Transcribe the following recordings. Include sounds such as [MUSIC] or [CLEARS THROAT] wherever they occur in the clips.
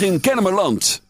in Kennemerland.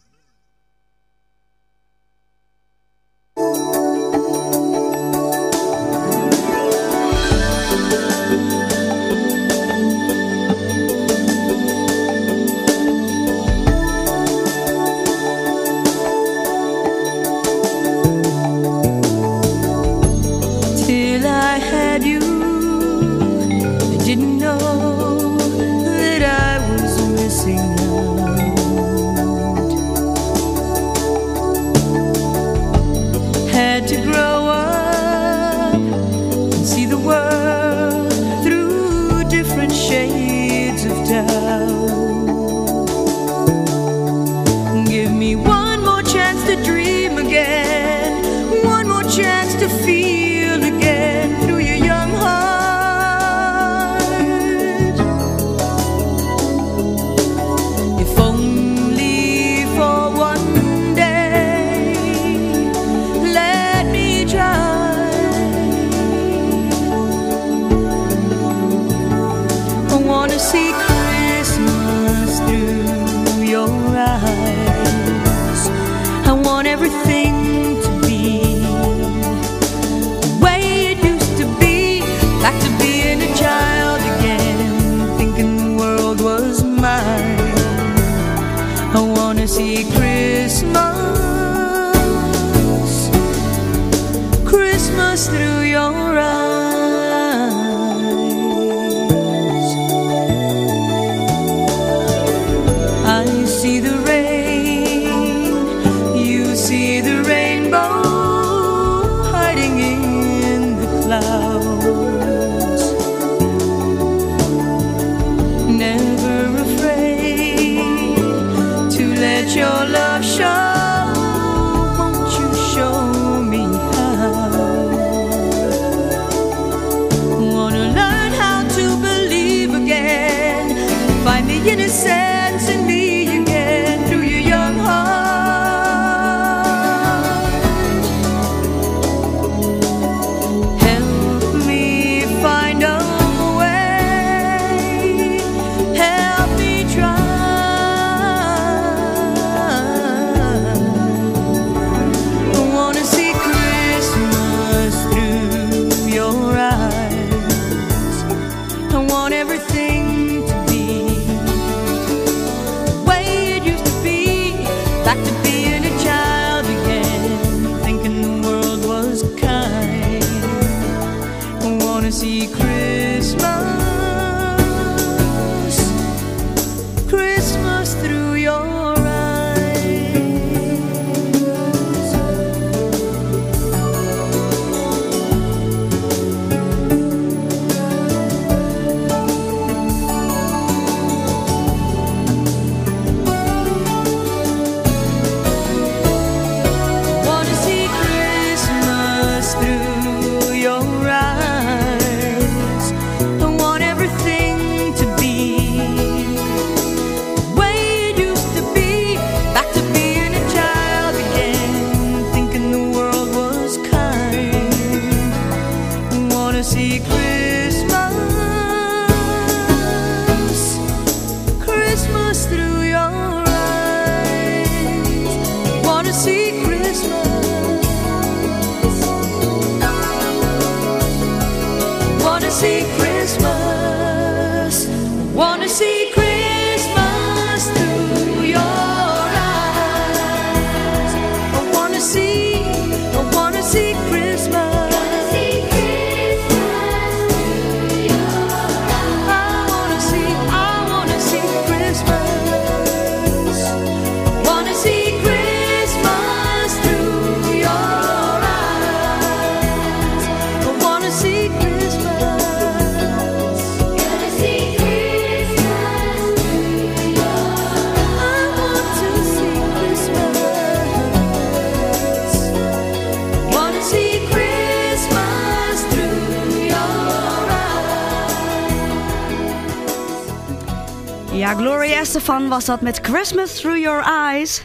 Was dat met Christmas Through Your Eyes.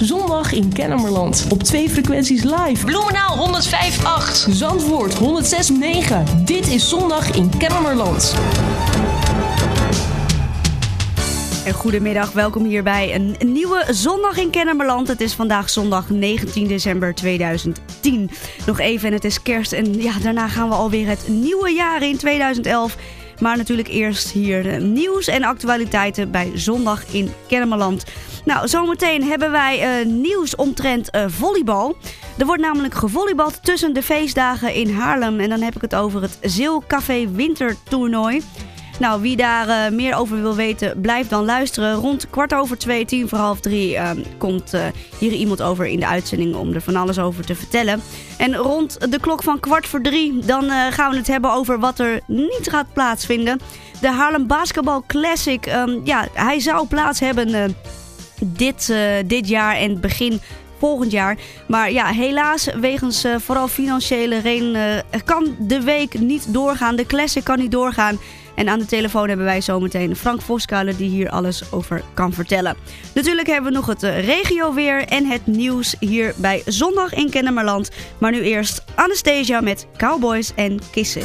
Zondag in Kennemerland. Op twee frequenties live. Bloemenaal 105.8. Zandvoort 106.9. Dit is Zondag in Kennemerland. En goedemiddag, welkom hier bij een nieuwe Zondag in Kennemerland. Het is vandaag zondag 19 december 2010. Nog even en het is kerst en ja, daarna gaan we alweer het nieuwe jaar in 2011... Maar natuurlijk eerst hier nieuws en actualiteiten bij Zondag in Kennemerland. Nou, zometeen hebben wij uh, nieuws omtrent uh, volleybal. Er wordt namelijk gevolleybald tussen de feestdagen in Haarlem. En dan heb ik het over het Zeelcafé Wintertoernooi. Nou, wie daar uh, meer over wil weten, blijf dan luisteren. Rond kwart over twee, tien voor half drie uh, komt uh, hier iemand over in de uitzending om er van alles over te vertellen. En rond de klok van kwart voor drie, dan gaan we het hebben over wat er niet gaat plaatsvinden. De Haarlem Basketball Classic, um, ja, hij zou plaats hebben dit, dit jaar en begin volgend jaar. Maar ja, helaas, wegens vooral financiële redenen kan de week niet doorgaan. De classic kan niet doorgaan. En aan de telefoon hebben wij zometeen Frank Voskuilen die hier alles over kan vertellen. Natuurlijk hebben we nog het uh, regio weer en het nieuws hier bij Zondag in Kennemerland. Maar nu eerst Anastasia met Cowboys en Kisses.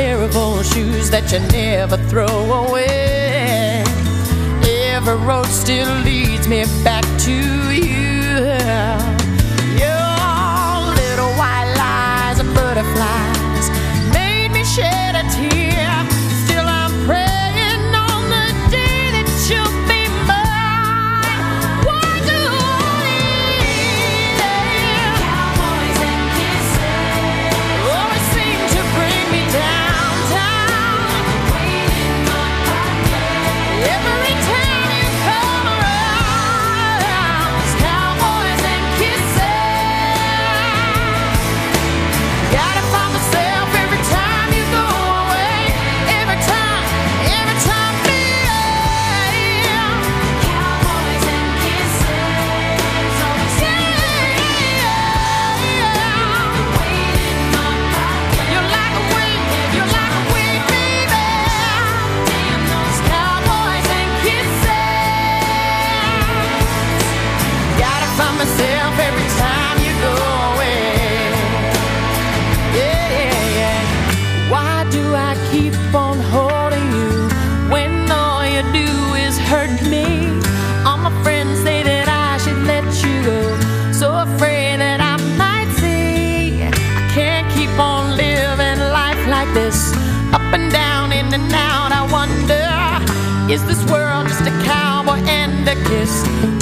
pair of old shoes that you never throw away. Every road still leads me back to you. Kiss?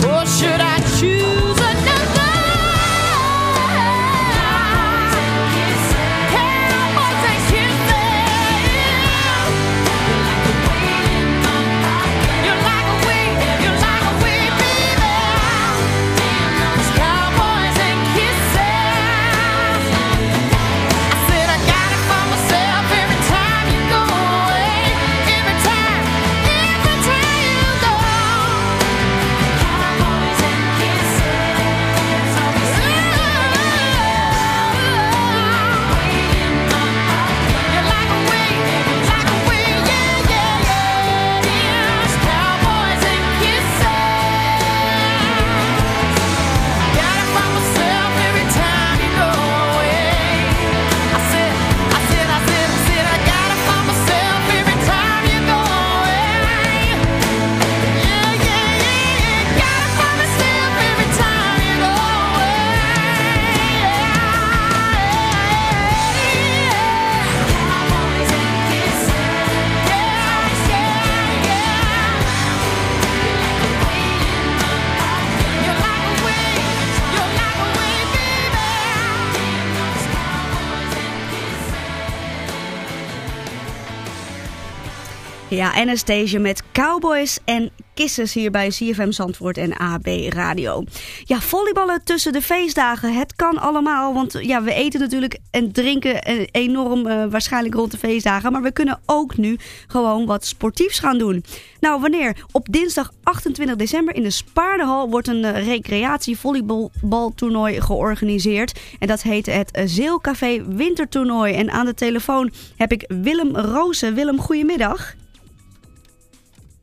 Anastasia met Cowboys en Kisses hier bij CFM Zandvoort en AB Radio. Ja, volleyballen tussen de feestdagen, het kan allemaal. Want ja, we eten natuurlijk en drinken enorm uh, waarschijnlijk rond de feestdagen. Maar we kunnen ook nu gewoon wat sportiefs gaan doen. Nou, wanneer? Op dinsdag 28 december in de Spaardenhal wordt een uh, recreatievolleybaltoernooi georganiseerd. En dat heet het Zeelcafé Wintertoernooi. En aan de telefoon heb ik Willem Rozen. Willem, goedemiddag.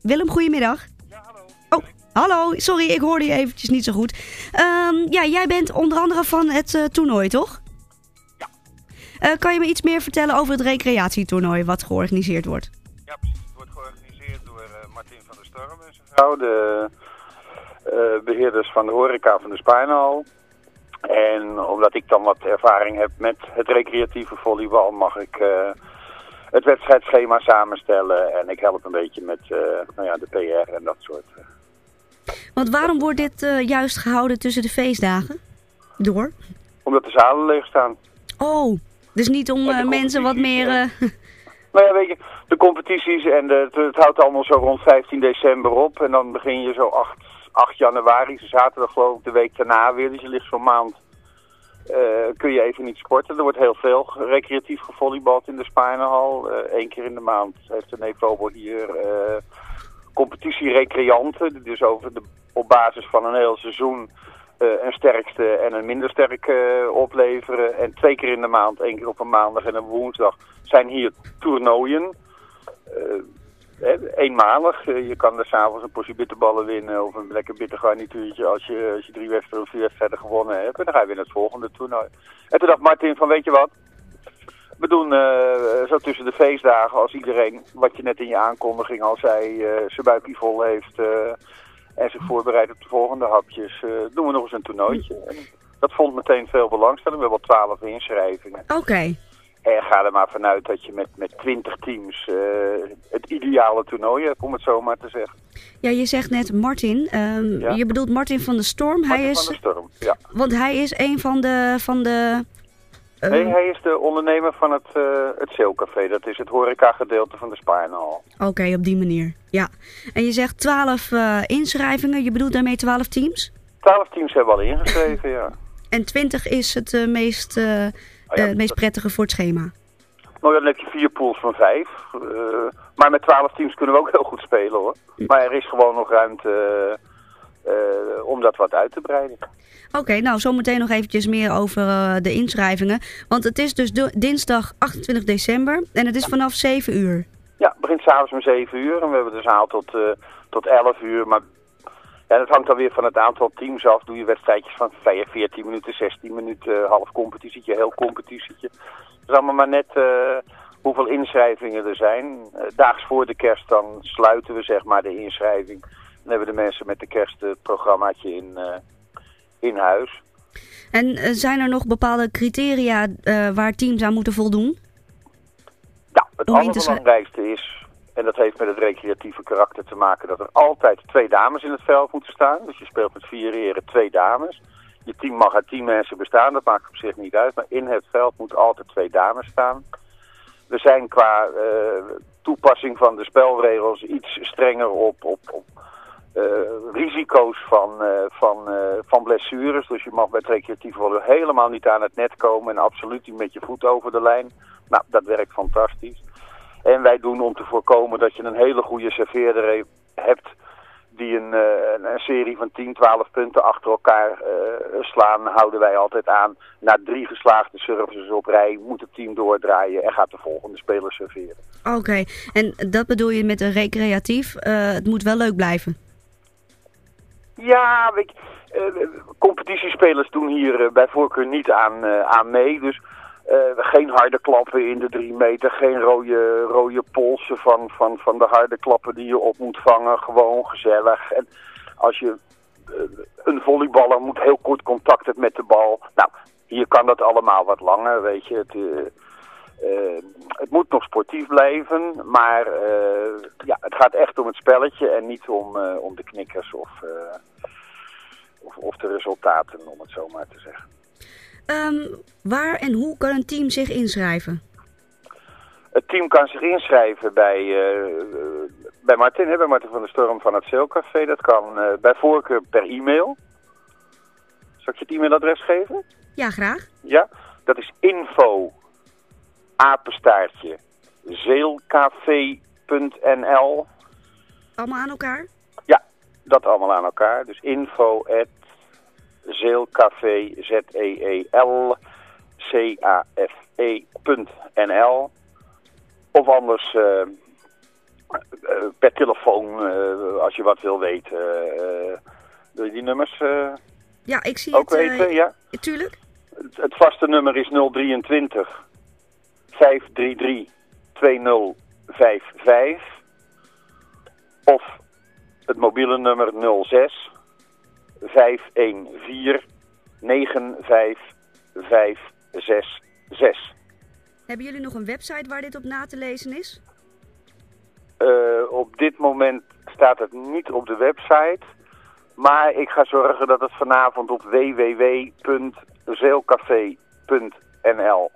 Willem, goedemiddag. Ja, hallo. Oh, hallo. Sorry, ik hoorde je eventjes niet zo goed. Um, ja, jij bent onder andere van het uh, toernooi, toch? Ja. Uh, kan je me iets meer vertellen over het recreatietoernooi wat georganiseerd wordt? Ja, precies. Het wordt georganiseerd door uh, Martin van der Storm en zijn vrouw, de beheerders van de horeca van de Spijnhal. En omdat ik dan wat ervaring heb met het recreatieve volleybal, mag ik het wedstrijdschema samenstellen. En ik help een beetje met uh, nou ja, de PR en dat soort. Uh. Want waarom wordt dit uh, juist gehouden tussen de feestdagen? Door? Omdat de zalen leeg staan. Oh, dus niet om mensen wat meer... [LAUGHS] nou ja, weet je, de competities en de, het, het, houdt allemaal zo rond 15 december op. En dan begin je zo 8, 8 januari, zaterdag geloof ik, de week daarna weer. Dus je ligt zo'n maand uh, kun je even niet sporten. Er wordt heel veel recreatief gevolleybald in de Spijnenhal. Eén uh, keer in de maand heeft de Nevobo hier uh, competitie-recreanten. Dus over de, op basis van een heel seizoen een sterkste en een minder sterke opleveren. En twee keer in de maand, één keer op een maandag en een woensdag, zijn hier toernooien eenmalig. Uh, je kan er s'avonds een portie bitterballen winnen of een lekker bitter garnituurtje als je, als je drie wedstrijden of vier wedstrijden gewonnen hebt. En dan ga je weer naar het volgende toernooi. En toen dacht Martin van weet je wat, we doen uh, zo tussen de feestdagen als iedereen, wat je net in je aankondiging al zei, uh, zijn buikje vol heeft en zich voorbereidt op de volgende hapjes, doen we nog eens een toernooitje. Dat vond meteen veel belangstelling. We hebben al twaalf inschrijvingen. Oké. En ga er maar vanuit dat je met, met 20 teams uh, het ideale toernooi hebt, om het zo maar te zeggen. Ja, je zegt net Martin. Um, ja? Je bedoelt Martin van de Storm. Martin hij is, van de Storm, ja. Want hij is een van de... Van de uh... Nee, hij is de ondernemer van het, uh, het Zeelcafé. Dat is het horeca-gedeelte van de Spaarnhal. Oké, okay, op die manier. Ja. En je zegt 12 inschrijvingen. Je bedoelt daarmee 12 teams? 12 teams hebben al ingeschreven, ja. [LAUGHS] En 20 is het meest... Oh ja, uh, het meest prettige voor het schema? Nou ja, dan heb je vier pools van vijf. Uh, maar met twaalf teams kunnen we ook heel goed spelen hoor. Maar er is gewoon nog ruimte uh, om dat wat uit te breiden. Oké, okay, nou zometeen nog eventjes meer over de inschrijvingen. Want het is dus dinsdag 28 december en het is vanaf 7 uur. Ja, het begint s'avonds om 7 uur en we hebben de zaal tot, tot 11 uur. Maar ja, dat hangt dan weer van het aantal teams af. Doe je wedstrijdjes van 14 minuten, 16 minuten, half competitietje, heel competitietje. Het is allemaal maar net uh, hoeveel inschrijvingen er zijn. Uh, daags voor de kerst dan sluiten we zeg maar de inschrijving. Dan hebben de mensen met de kerst het programmaatje in, uh, in huis. En zijn er nog bepaalde criteria waar teams aan moeten voldoen? Ja, het allerbelangrijkste is en dat heeft met het recreatieve karakter te maken dat er altijd twee dames in het veld moeten staan. Dus je speelt met vier heren twee dames. Je team mag uit tien mensen bestaan, dat maakt op zich niet uit. Maar in het veld moeten altijd twee dames staan. We zijn qua uh, toepassing van de spelregels iets strenger op, op, op uh, risico's van, uh, van, van blessures. Dus je mag bij recreatieve volley helemaal niet aan het net komen en absoluut niet met je voet over de lijn. Nou, dat werkt fantastisch. En wij doen om te voorkomen dat je een hele goede serveerder hebt die een, uh, een, serie van 10, 12 punten achter elkaar uh, slaan, houden wij altijd aan. Na drie geslaagde services op rij moet het team doordraaien en gaat de volgende speler serveren. Oké, okay. en dat bedoel je met een recreatief, uh, het moet wel leuk blijven? Ja, weet je, competitiespelers doen hier bij voorkeur niet aan, aan mee, dus... Uh, geen harde klappen in de drie meter, geen rode, rode polsen van, van, van de harde klappen die je op moet vangen. Gewoon gezellig. En als je uh, een volleyballer moet heel kort contact hebben met de bal. Nou, hier kan dat allemaal wat langer, weet je. Het, uh, het moet nog sportief blijven, maar ja, het gaat echt om het spelletje en niet om, om de knikkers of, of, of de resultaten, om het zo maar te zeggen. Um, waar en hoe kan een team zich inschrijven? Het team kan zich inschrijven bij, bij Martin, hè, bij Martin van der Storm van het Zeilcafé. Dat kan bij voorkeur per e-mail. Zal ik je het e-mailadres geven? Ja, graag. Ja, dat is info apenstaartje zeelcafé.nl Allemaal aan elkaar? Ja, dat allemaal aan elkaar. Dus info at zeelcafé, Z-E-E-L, C-A-F-E.nl Of anders uh, per telefoon, uh, als je wat wil weten. wil je die nummers ja, ik zie ook het, weten? ja, tuurlijk. Het, het vaste nummer is 023 533 2055 of het mobiele nummer 06 514 95566. Hebben jullie nog een website waar dit op na te lezen is? Uh, op dit moment staat het niet op de website. Maar ik ga zorgen dat het vanavond op www.zeelcafé.nl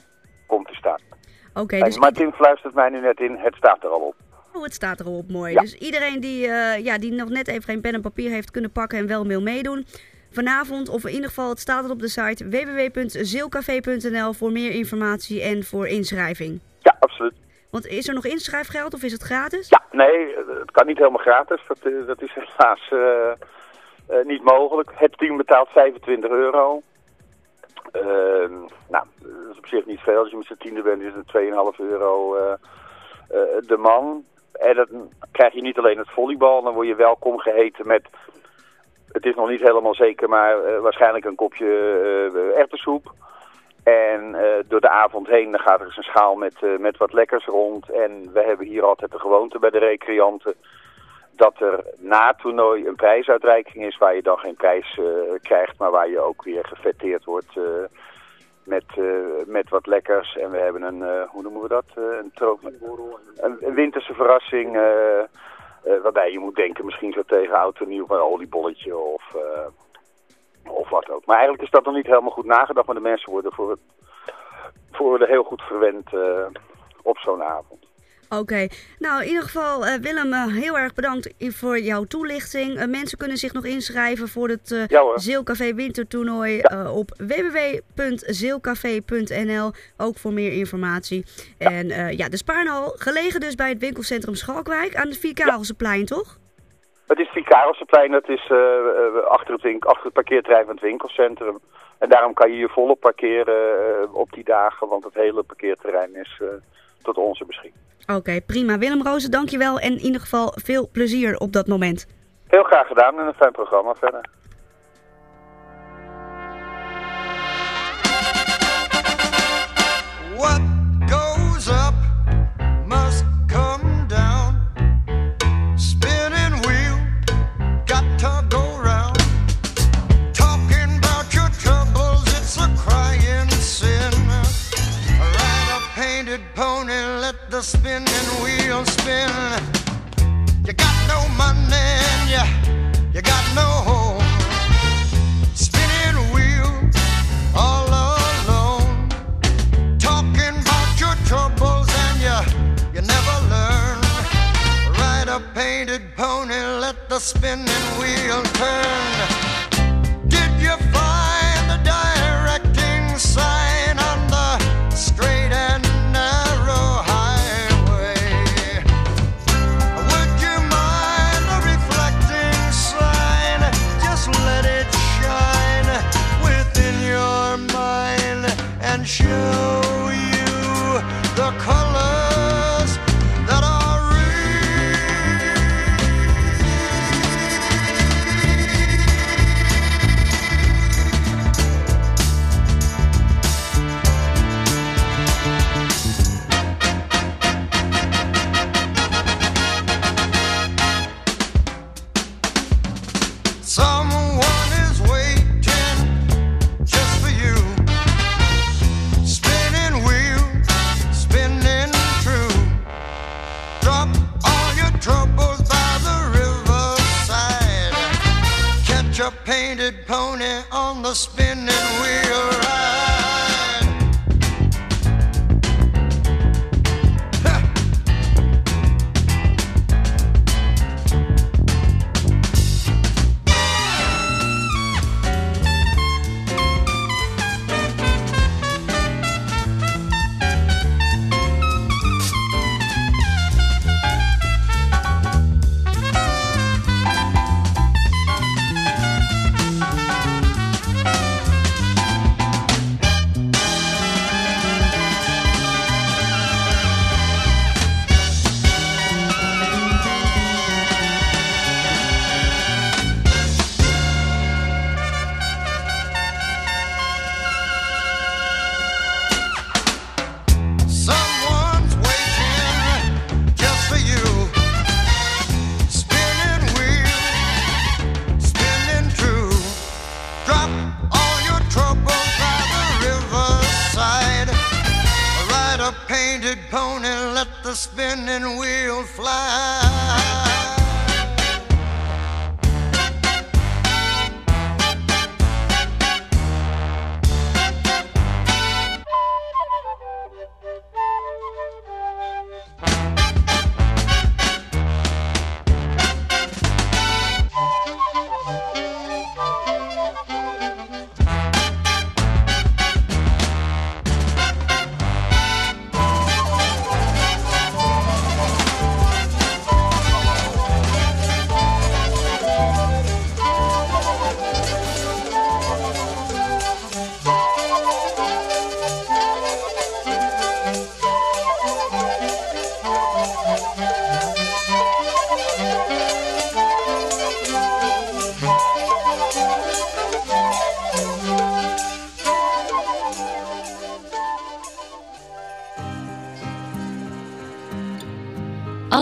komt te staan. Oké. dus Martin fluistert mij nu net in, het staat er al op. Oh, het staat er al op, mooi. Dus iedereen die, uh, ja, die nog net even geen pen en papier heeft kunnen pakken en wel wil meedoen... Vanavond, of in ieder geval, het staat er op de site www.zeelcafé.nl voor meer informatie en voor inschrijving. Ja, absoluut. Want is er nog inschrijfgeld of is het gratis? Ja, nee, het kan niet helemaal gratis. Dat, eh, dat is helaas uh, niet mogelijk. Het team betaalt 25 euro. Ehm, nou, dat is op zich niet veel. Als je met z'n tiende bent, is het 2,5 euro de man. En dan krijg je niet alleen het volleybal, dan word je welkom geheten met... Het is nog niet helemaal zeker, maar uh, waarschijnlijk een kopje uh, erwtensoep. En uh, door de avond heen dan gaat er eens een schaal met, met wat lekkers rond. En we hebben hier altijd de gewoonte bij de recreanten... dat er na het toernooi een prijsuitreiking is... waar je dan geen prijs krijgt, maar waar je ook weer gefetteerd wordt met, uh, met wat lekkers. En we hebben een, uh, hoe noemen we dat? Uh, een, een, een, winterse verrassing. waarbij je moet denken misschien zo tegen oud en nieuw een oliebolletje of, of wat ook. Maar eigenlijk is dat nog niet helemaal goed nagedacht. Maar de mensen worden voor, het, voor de heel goed verwend op zo'n avond. Oké, nou in ieder geval uh, Willem, uh, heel erg bedankt voor jouw toelichting. Uh, mensen kunnen zich nog inschrijven voor het ja, Zeelcafé Wintertoernooi ja. op www.zeelcafé.nl. Ook voor meer informatie. Ja. En ja, de Spaarnal, gelegen dus bij het winkelcentrum Schalkwijk aan het Vierkarelseplein, toch? Het is Vierkarelseplein, dat is achter, het winkel, achter het parkeerterrein van het winkelcentrum. En daarom kan je je volop parkeren op die dagen, want het hele parkeerterrein is tot onze beschikking. Oké, prima. Willem Rozen, dankjewel. En in ieder geval veel plezier op dat moment. Heel graag gedaan en een fijn programma verder. What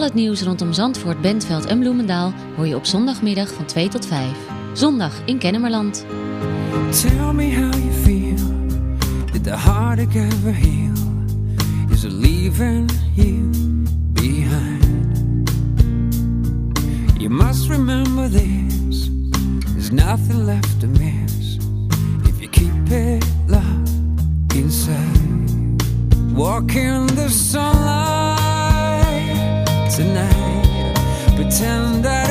het nieuws rondom Zandvoort, Bentveld en Bloemendaal hoor je op zondagmiddag van 2 tot 5. Zondag in Kennemerland. Tell me how you feel. Did the heartache ever heal? Is it leaving you behind? You must remember this. There's nothing left to miss if you keep it locked inside. Walk in the sunlight Pretend that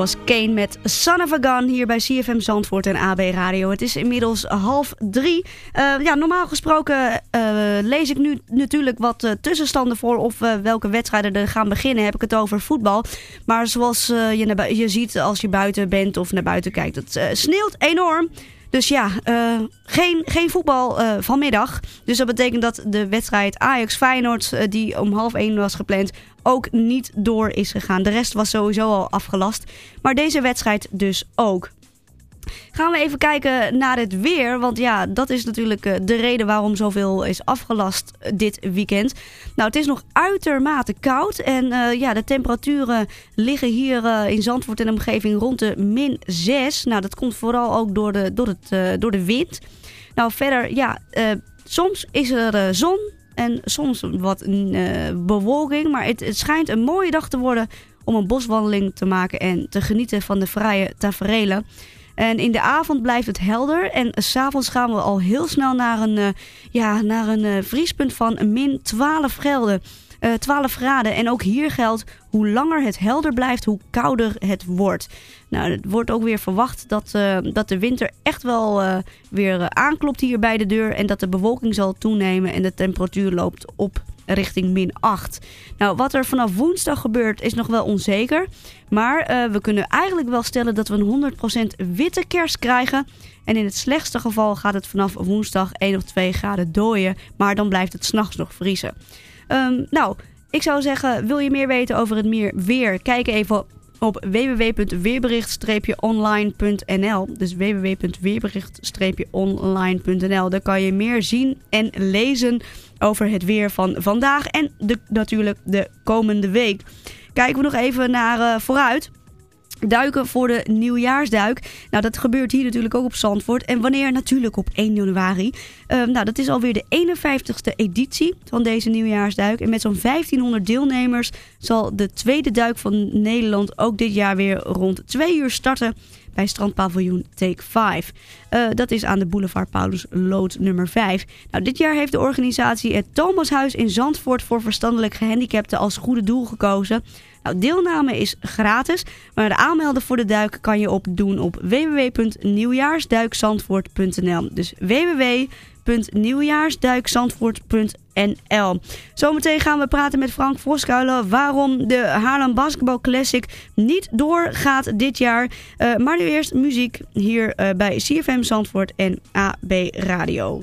was Kane met Son of Gun hier bij CFM Zandvoort en AB Radio. Het is inmiddels half drie. Eh, ja, normaal gesproken eh, lees ik nu natuurlijk wat eh, tussenstanden voor of welke wedstrijden er gaan beginnen. Heb ik het over voetbal. Maar zoals je, je ziet als je buiten bent of naar buiten kijkt, het sneeuwt enorm. Dus ja, geen, geen voetbal vanmiddag. Dus dat betekent dat de wedstrijd Ajax-Feyenoord, die om half één was gepland, ook niet door is gegaan. De rest was sowieso al afgelast. Maar deze wedstrijd dus ook. Gaan we even kijken naar het weer. Want ja, dat is natuurlijk eh, de reden waarom zoveel is afgelast eh, dit weekend. Nou, het is nog uitermate koud. En eh, ja, de temperaturen liggen hier in Zandvoort en omgeving rond de min 6. Nou, dat komt vooral ook door de, door het, door de wind. Nou, verder, ja, soms is er zon en soms wat eh, bewolking. Maar het, het schijnt een mooie dag te worden om een boswandeling te maken en te genieten van de fraaie taferelen. En in de avond blijft het helder. En s'avonds gaan we al heel snel naar een, eh, ja, naar een eh, vriespunt van min 12 gelden. Eh 12 graden. En ook hier geldt, hoe langer het helder blijft, hoe kouder het wordt. Nou, het wordt ook weer verwacht dat, eh, dat de winter echt wel eh, weer eh, aanklopt hier bij de deur. En dat de bewolking zal toenemen en de temperatuur loopt op richting min 8. Nou, wat er vanaf woensdag gebeurt is nog wel onzeker. Maar eh, we kunnen eigenlijk wel stellen dat we een 100% witte kerst krijgen. En in het slechtste geval gaat het vanaf woensdag 1 of 2 graden dooien. Maar dan blijft het s'nachts nog vriezen. Ehm, nou, ik zou zeggen, wil je meer weten over het meer weer? Kijk even op www.weerbericht-online.nl. Dus www.weerbericht-online.nl. Daar kan je meer zien en lezen over het weer van vandaag en de, natuurlijk de komende week. Kijken we nog even naar eh, vooruit. Duiken voor de nieuwjaarsduik. Nou, dat gebeurt hier natuurlijk ook op Zandvoort. En wanneer? Natuurlijk op 1 januari. Ehm, nou, dat is alweer de 51ste editie van deze nieuwjaarsduik. En met zo'n 1500 deelnemers zal de tweede duik van Nederland ook dit jaar weer rond 2 uur starten bij strandpaviljoen Take 5. Eh, dat is aan de boulevard Paulus Lood nummer 5. Nou, dit jaar heeft de organisatie het Thomashuis in Zandvoort voor verstandelijk gehandicapten als goede doel gekozen. Nou, deelname is gratis, maar de aanmelden voor de duik kan je opdoen op www.nieuwjaarsduikzandvoort.nl. Dus www.nieuwjaarsduikzandvoort.nl. Zometeen gaan we praten met Frank Voskuilen waarom de Haarlem Basketball Classic niet doorgaat dit jaar. Eh, maar nu eerst muziek hier eh, bij CFM Zandvoort en AB Radio.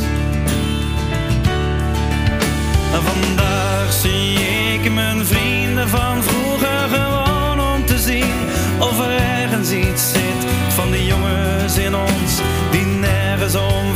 Vandaag zie ik mijn vrienden van vroeger gewoon om te zien of er ergens iets zit van die jongens in ons die nergens om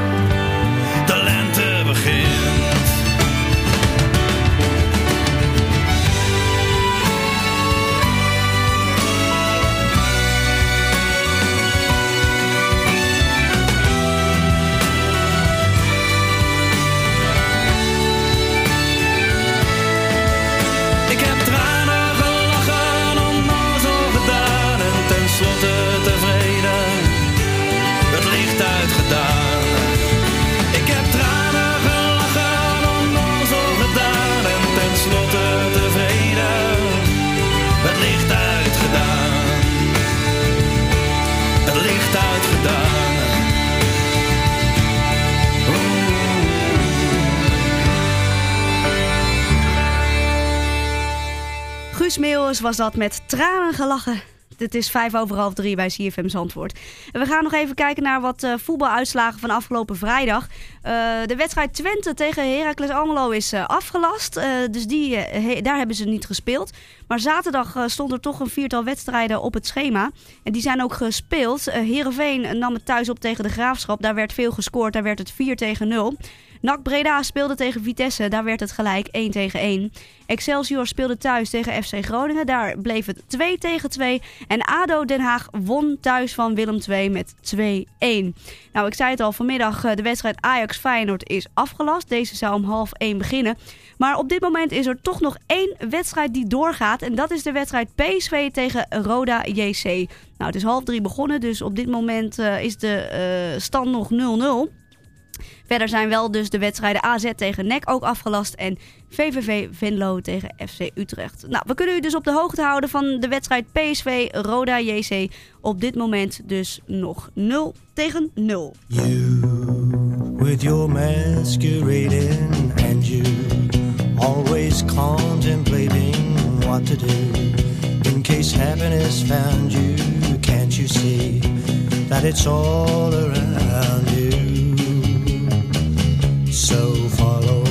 was dat met tranen gelachen. Het is vijf over half drie bij CFM. En we gaan nog even kijken naar wat uh, voetbaluitslagen van afgelopen vrijdag. Uh, de wedstrijd Twente tegen Heracles Almelo is uh, afgelast. dus die, daar hebben ze niet gespeeld. Maar zaterdag stond er toch een viertal wedstrijden op het schema. En die zijn ook gespeeld. Heerenveen nam het thuis op tegen de Graafschap. Daar werd veel gescoord. Daar werd het 4 tegen 0. NAC Breda speelde tegen Vitesse, daar werd het gelijk 1 tegen 1. Excelsior speelde thuis tegen FC Groningen, daar bleef het 2 tegen 2. En ADO Den Haag won thuis van Willem II met 2-1. Nou, ik zei het al, vanmiddag de wedstrijd Ajax-Feyenoord is afgelast. Deze zou om half 1 beginnen. Maar op dit moment is er toch nog één wedstrijd die doorgaat. En dat is de wedstrijd PSV tegen Roda JC. Nou, het is half 3 begonnen, dus op dit moment uh, is de uh, stand nog 0-0. Verder zijn wel dus de wedstrijden AZ tegen NEC ook afgelast en VVV Venlo tegen FC Utrecht. Nou, we kunnen u dus op de hoogte houden van de wedstrijd PSV Roda JC. Op dit moment dus nog 0 tegen 0. You with your masquerading and you always contemplating what to do in case happiness found you can't you see that it's all around you so follow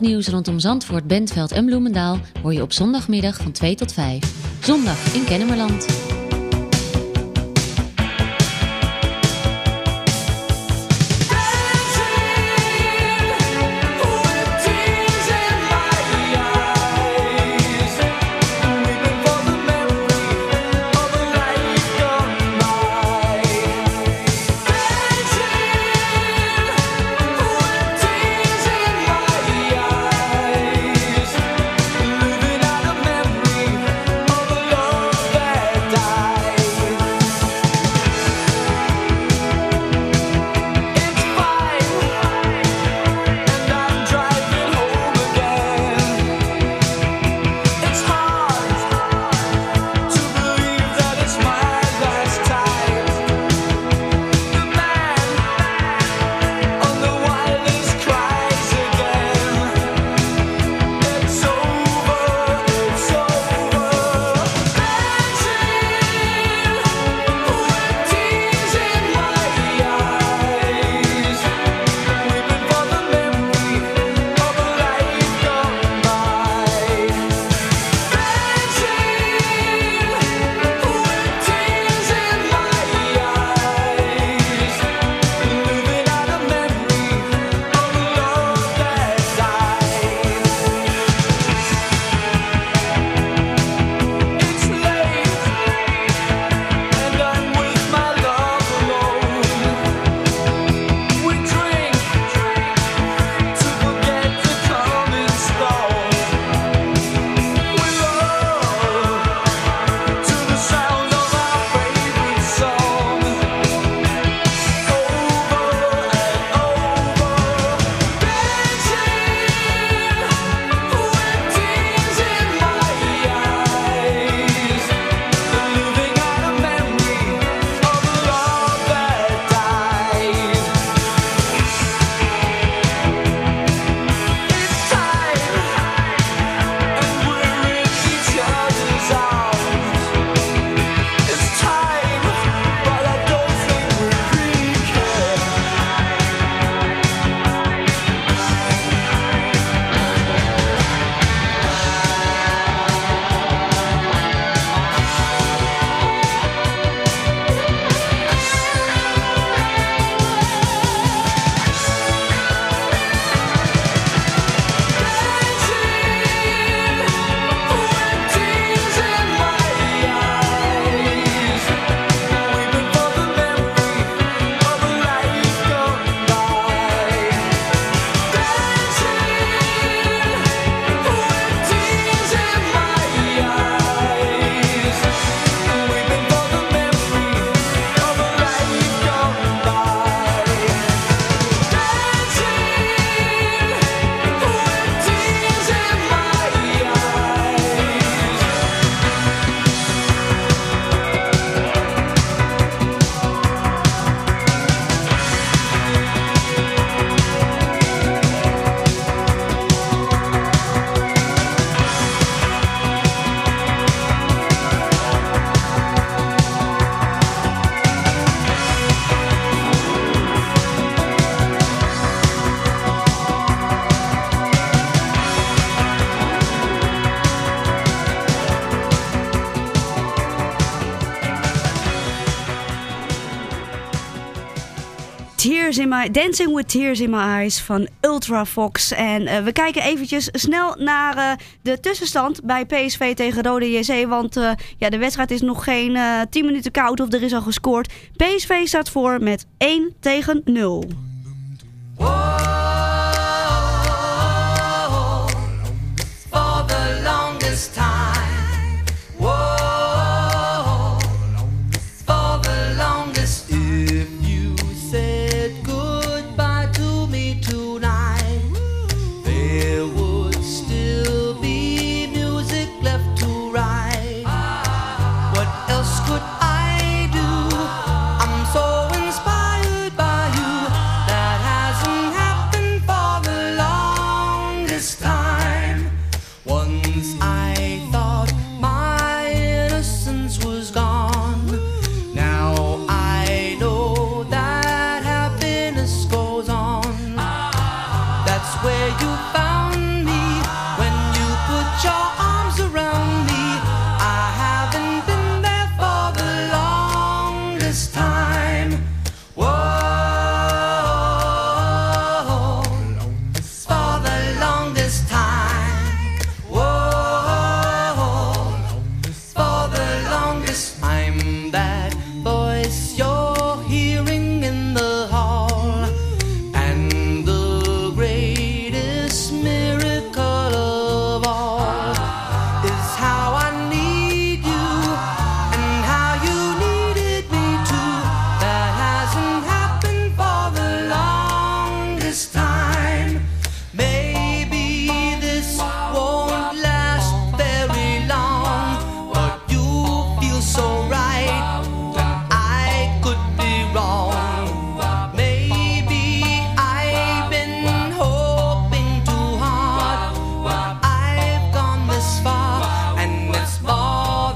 nieuws rondom Zandvoort, Bentveld en Bloemendaal hoor je op zondagmiddag van 2 tot 5. Zondag in Kennemerland. My, Dancing with Tears in My Eyes van Ultra Fox. En eh, we kijken eventjes snel naar eh, de tussenstand bij PSV tegen Rode JC. Want eh, ja, de wedstrijd is nog geen eh 10 minuten koud of er is al gescoord. PSV staat voor met 1 tegen 0.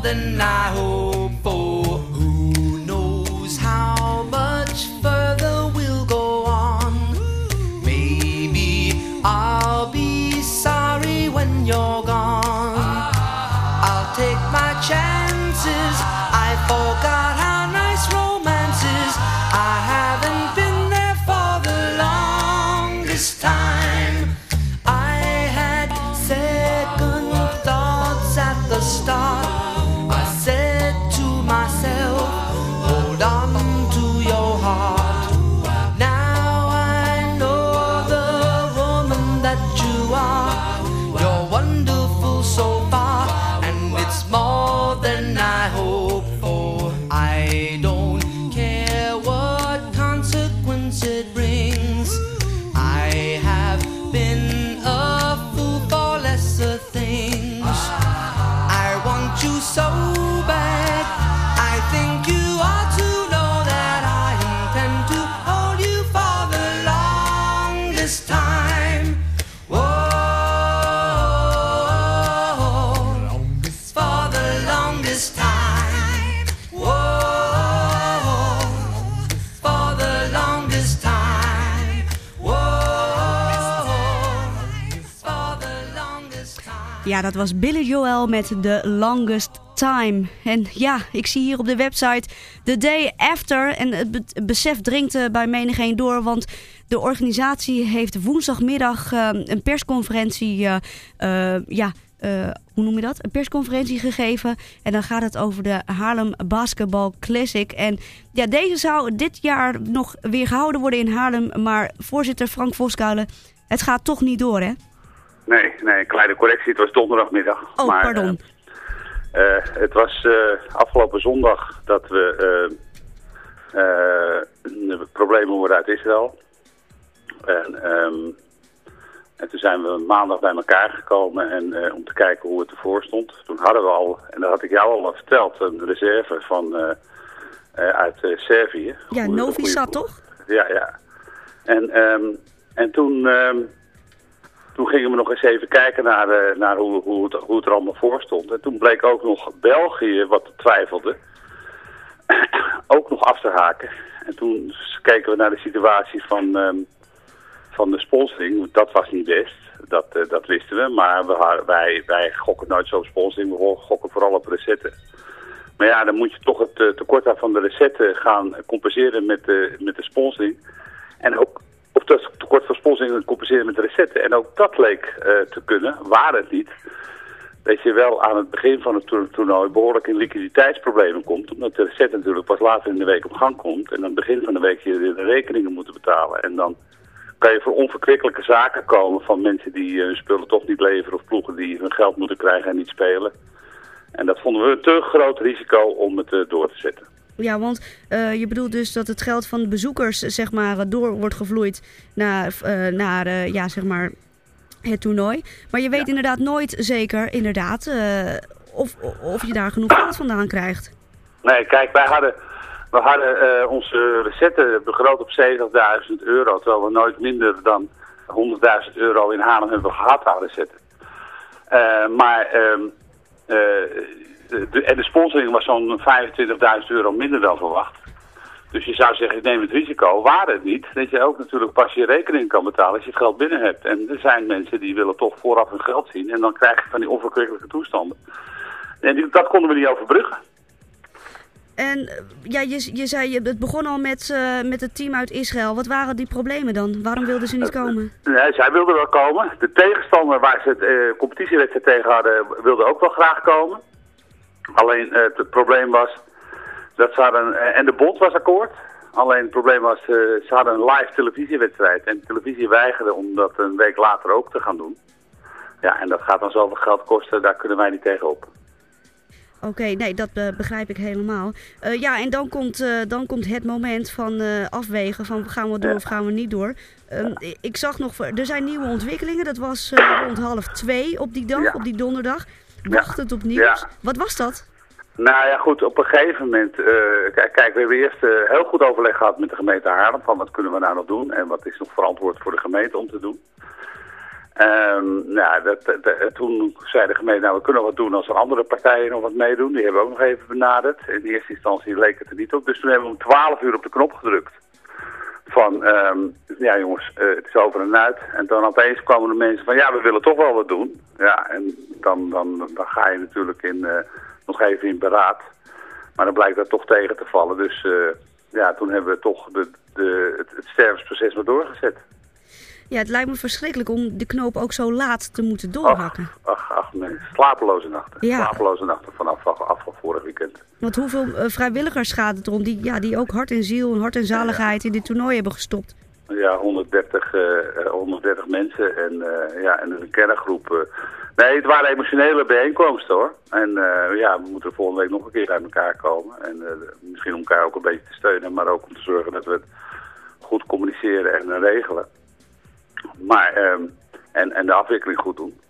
Than I hoped dat was Billy Joel met The Longest Time. En ja, ik zie hier op de website The Day After. En het be- het besef dringt eh, bij menigeen door, want de organisatie heeft woensdagmiddag eh, een persconferentie, eh, ja, hoe noem je dat? Een persconferentie gegeven. En dan gaat het over de Haarlem Basketball Classic. En ja, deze zou dit jaar nog weer gehouden worden in Haarlem. Maar voorzitter Frank Voskuilen, het gaat toch niet door, hè? Nee, nee, een kleine correctie. Het was donderdagmiddag. Oh, maar, pardon. eh, eh, het was eh, afgelopen zondag dat we probleem hoorden uit Israël. En, ehm, en toen zijn we maandag bij elkaar gekomen en, om te kijken hoe het ervoor stond. Toen hadden we al, en dat had ik jou al verteld, een reserve van, uit Servië. Ja, Novi ploeg. toch? Ja, ja. En, ehm, en toen, ehm, toen gingen we nog eens even kijken naar, eh, naar hoe, hoe, het, hoe het er allemaal voor stond. En toen bleek ook nog België wat twijfelde. [CLEARS THROAT] ook nog af te haken. En toen keken we naar de situatie van, ehm, van de sponsoring. Dat was niet best. Dat, eh, dat wisten we. Maar we, wij, wij gokken nooit zo op sponsoring. We gokken vooral op recetten. Maar ja, dan moet je toch het eh, tekort aan van de recetten gaan compenseren met de, met de sponsoring. En ook dat tekort van sponsoring compenseren met recetten. En ook dat leek eh, te kunnen, waar het niet. Dat je wel aan het begin van het toer- toernooi behoorlijk in liquiditeitsproblemen komt. Omdat de recet natuurlijk pas later in de week op gang komt. En aan het begin van de week je de rekeningen moeten betalen. En dan kan je voor onverkwikkelijke zaken komen van mensen die eh, hun spullen toch niet leveren. Of ploegen die hun geld moeten krijgen en niet spelen. En dat vonden we een te groot risico om het eh, door te zetten. Ja, want eh, je bedoelt dus dat het geld van de bezoekers zeg maar, eh, door wordt gevloeid naar, eh, naar ja, zeg maar het toernooi. Maar je weet inderdaad nooit zeker inderdaad, of, of je daar genoeg geld vandaan krijgt. Nee, kijk, wij hadden, we hadden onze recetten begroot op 70.000 euro. Terwijl we nooit minder dan 100.000 euro in Haarlem hebben gehad aan recetten. Eh, maar, eh, de, de- en de sponsoring was zo'n 25.000 euro minder dan verwacht. Dus je zou zeggen, ik neem het risico. Waar het niet, dat je ook natuurlijk pas je rekening kan betalen als je het geld binnen hebt. En er zijn mensen die willen toch vooraf hun geld zien. En dan krijg je van die onverkwikkelijke toestanden. En die- dat konden we niet overbruggen. En eh, ja, je, je zei, je- het begon al met, eh, met het team uit Israël. Wat waren die problemen dan? Waarom wilden ze niet komen? Nee, zij wilden wel komen. De tegenstander waar ze het eh, competitiewedstrijd tegen hadden, wilde ook wel graag komen. Alleen eh, het probleem was dat ze hadden, eh, en de bond was akkoord. Alleen het probleem was, eh, ze hadden een live televisiewedstrijd. En de televisie weigerde om dat een week later ook te gaan doen. Ja, en dat gaat dan zoveel geld kosten, daar kunnen wij niet tegenop. Oké, nee, dat begrijp ik helemaal. Ja, en dan komt, dan komt het moment van afwegen van gaan we door Ja. of gaan we niet door. Ehm, ik- Ik zag nog, er zijn nieuwe ontwikkelingen. Dat was rond half twee op die dag, Ja. op die donderdag. Ja. Wachtend op nieuws. Ja. Wat was dat? Nou ja, goed, op een gegeven moment... eh, kijk, kijk, we hebben eerst eh, heel goed overleg gehad met de gemeente Haarlem... van wat kunnen we nou nog doen en wat is nog verantwoord voor de gemeente om te doen. Ehm, nou, dat- toen zei de gemeente, nou we kunnen wat doen als er andere partijen nog wat meedoen. Die hebben we ook nog even benaderd. In eerste instantie leek het er niet op. Dus toen hebben we om 12 uur op de knop gedrukt. Van, ehm, ja jongens, eh, het is over en uit. En dan opeens kwamen de mensen van, ja we willen toch wel wat doen. Ja, en dan, dan, dan ga je natuurlijk in, eh, nog even in beraad. Maar dan blijkt dat toch tegen te vallen. Dus eh, ja, toen hebben we toch de, de, het, het stervensproces maar doorgezet. Ja, het lijkt me verschrikkelijk om de knoop ook zo laat te moeten doorhakken. Ach, ach nee, slapeloze nachten. Ja. Slapeloze nachten vanaf af, van vorig weekend. Want hoeveel eh, vrijwilligers gaat het om die, ja, die ook hart en ziel en hart en zaligheid in dit toernooi hebben gestopt? Ja, 130, eh, eh, 130 mensen en, eh, ja, en een kerngroep. eh. Nee, het waren emotionele bijeenkomsten hoor. En ja, we moeten volgende week nog een keer bij elkaar komen. En misschien om elkaar ook een beetje te steunen, maar ook om te zorgen dat we het goed communiceren en regelen. Maar, ehm, en, en de afwikkeling goed doen.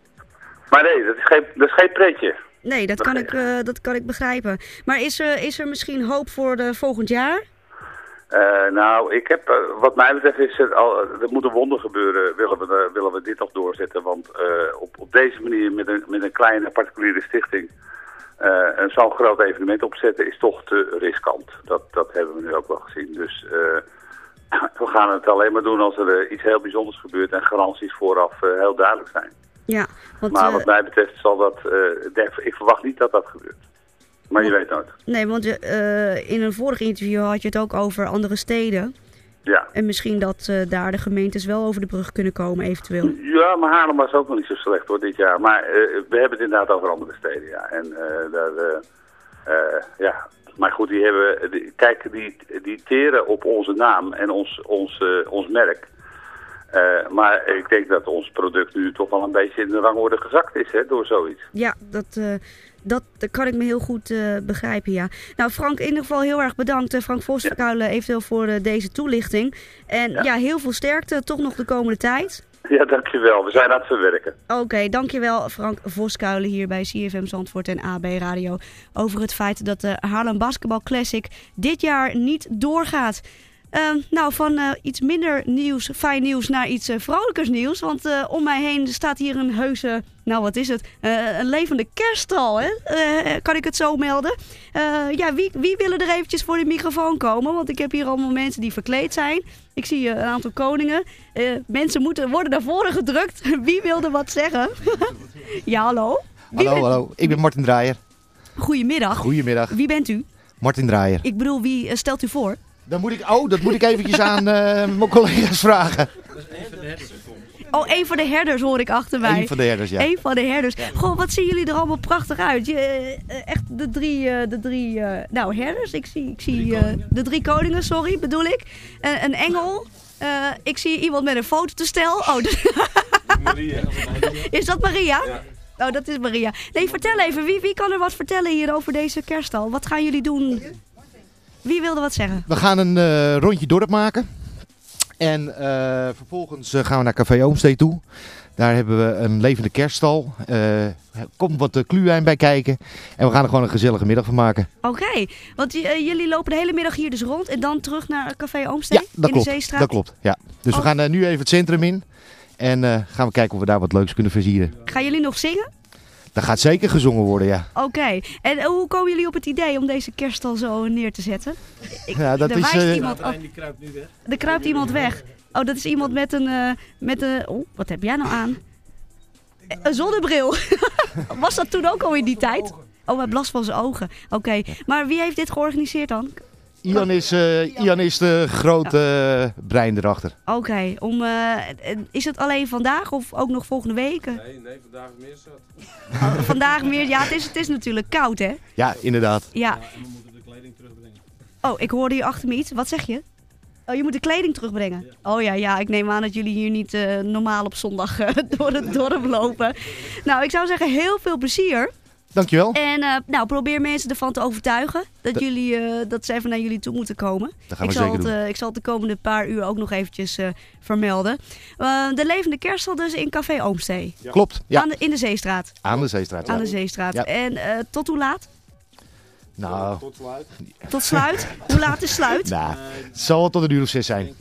Maar nee, dat is geen, dat is geen pretje. Nee, dat kan, ik, eh, dat kan ik begrijpen. Maar is er, is er misschien hoop voor de volgend jaar? Eh, nou, ik heb, eh, wat mij betreft is het al, er moet een wonder gebeuren, willen we, willen we dit nog doorzetten. Want op, op deze manier met een, met een kleine particuliere stichting een zo'n groot evenement opzetten is toch te riskant. Dat, dat hebben we nu ook wel gezien. Dus [LAUGHS] we gaan het alleen maar doen als er eh, iets heel bijzonders gebeurt en garanties vooraf eh, heel duidelijk zijn. Ja, want, maar eh, wat mij betreft zal dat, ik verwacht niet dat dat gebeurt. Maar je weet nooit. nee, want in een vorig interview had je het ook over andere steden. Ja. En misschien dat daar de gemeentes wel over de brug kunnen komen eventueel. Ja, maar Haarlem was ook nog niet zo slecht hoor dit jaar. Maar we hebben het inderdaad over andere steden, ja. En daar, ja. Maar goed, die hebben, die, kijk, die, die teren op onze naam en ons, ons, eh, ons merk. Eh, maar ik denk dat ons product nu toch wel een beetje in de rangorde gezakt is, hè, door zoiets. Ja, dat, eh, dat kan ik me heel goed begrijpen, ja. Nou, Frank, in ieder geval heel erg bedankt. Frank Vosverkuilen eventueel voor deze toelichting. En ja. heel veel sterkte toch nog de komende tijd. Ja, dankjewel. We zijn aan het verwerken. Oké, dankjewel Frank Voskuilen hier bij CFM Zandvoort en AB Radio. Over het feit dat de Haarlem Basketball Classic dit jaar niet doorgaat. Ehm, nou, van eh, iets minder nieuws, fijn nieuws naar iets eh, vrolijkers nieuws. Want eh, om mij heen staat hier een heuse, nou wat is het, een levende kerststal, hè? Kan ik het zo melden? Ja, wie, wie willen er eventjes voor de microfoon komen? Want ik heb hier allemaal mensen die verkleed zijn. Ik zie eh, een aantal koningen. Eh, mensen moeten, worden naar voren gedrukt. [LAUGHS] wie wilde wat zeggen? [LAUGHS] ja, hallo? Wie Hallo, bent- hallo. Ik ben Martin Draaier. Goedemiddag. Goedemiddag. Wie bent u? Martin Draaier. Ik bedoel, wie eh, stelt u voor? Dan moet ik, oh, dat moet ik eventjes aan eh, mijn collega's vragen. Oh, een van de herders hoor ik achter mij. Een van de herders, ja. Een van de herders. Goh, wat zien jullie er allemaal prachtig uit. Je, eh, echt de drie, eh, de drie eh, nou herders. Ik zie, ik zie eh, de drie koningen, sorry, bedoel ik. Een engel. Eh, ik zie iemand met een fototoestel. Oh, [LAUGHS] Maria. is dat Maria? Oh, dat is Maria. Nee, vertel even. Wie, wie kan er wat vertellen hier over deze kerststal? Wat gaan jullie doen? Wie wilde wat zeggen? We gaan een eh, rondje dorp maken. En eh, vervolgens eh, gaan we naar Café Oomstee toe. Daar hebben we een levende kerststal. Eh komt wat de kluwijn bij kijken. En we gaan er gewoon een gezellige middag van maken. Oké, want jullie lopen de hele middag hier dus rond en dan terug naar Café Oomstee Ja, dat in klopt. de Zeestraat? Dat klopt, ja. Dus we Oh. gaan nu even het centrum in. En gaan we kijken of we daar wat leuks kunnen versieren. Gaan jullie nog zingen? Dat gaat zeker gezongen worden, ja. Oké, en eh, hoe komen jullie op het idee om deze kerststal zo neer te zetten? Ik, Ja, dat er is, wijst eh, iemand die kruipt nu weg. Er kruipt iemand weg. Oh, dat is iemand met een, eh, met een, oh, wat heb jij nou aan? Een zonnebril. [LAUGHS] Was dat toen ook al in die tijd? Oh, hij blast van zijn ogen. Oké, maar wie heeft dit georganiseerd dan? Ian is, eh, Ian is de grote eh, brein erachter. Oké, om, eh, is het alleen vandaag of ook nog volgende week? Nee, nee, vandaag is meer zat. Oh, vandaag meer, ja, het is, het is natuurlijk koud, hè? Ja, inderdaad. Ja. En we moeten de kleding terugbrengen. Oh, ik hoorde hier achter me iets. Wat zeg je? Oh, je moet de kleding terugbrengen. Oh ja, ja, ik neem aan dat jullie hier niet eh, normaal op zondag [LAUGHS] door het dorp lopen. Nou, ik zou zeggen heel veel plezier. Dankjewel. En eh, nou, probeer mensen ervan te overtuigen dat, jullie, eh, dat ze even naar jullie toe moeten komen. Dat gaan ik, zal zeker het, doen. eh, ik zal het de komende paar uur ook nog eventjes eh, vermelden. Eh, de levende kerststal dus in Café Oomstee. Klopt, ja. Aan de, in de Zeestraat. Aan de Zeestraat. Aan de Zeestraat. Ja. En eh, tot hoe laat? Nou, Tot sluit. Tot sluit? [LAUGHS] hoe laat is sluit? nou, het zal wel tot een uur of zes zijn.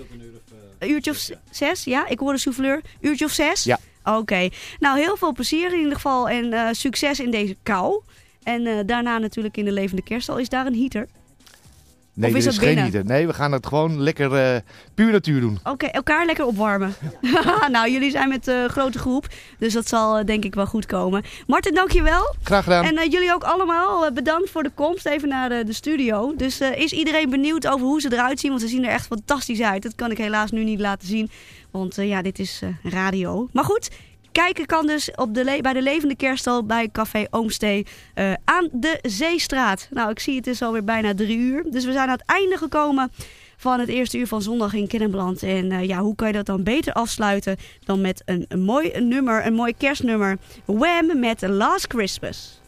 Een uurtje of z- zes, ja? Ik hoor de souffleur. Uurtje of zes? Ja. Oké. Nou, heel veel plezier in ieder geval en eh, succes in deze kou. En eh, daarna natuurlijk in de levende kerststal. Is daar een heater? Nee, Of is er dat geen heater. Nee, we gaan het gewoon lekker eh, puur natuur doen. Oké, elkaar lekker opwarmen. [LAUGHS] nou, jullie zijn met een grote groep, dus dat zal denk ik wel goed komen. Martin, dankjewel. Graag gedaan. En jullie ook allemaal bedankt voor de komst even naar de studio. Dus is iedereen benieuwd over hoe ze eruit zien? Want ze zien er echt fantastisch uit. Dat kan ik helaas nu niet laten zien, want eh, ja, dit is eh, radio. Maar goed, kijken kan dus op de bij de Levende Kerststal bij Café Oomstee eh, aan de Zeestraat. Nou, ik zie het is alweer bijna drie uur. Dus we zijn aan het einde gekomen van het eerste uur van zondag in Kennemerland. En ja, hoe kan je dat dan beter afsluiten dan met een, een mooi nummer, een mooi kerstnummer. Wham met Last Christmas.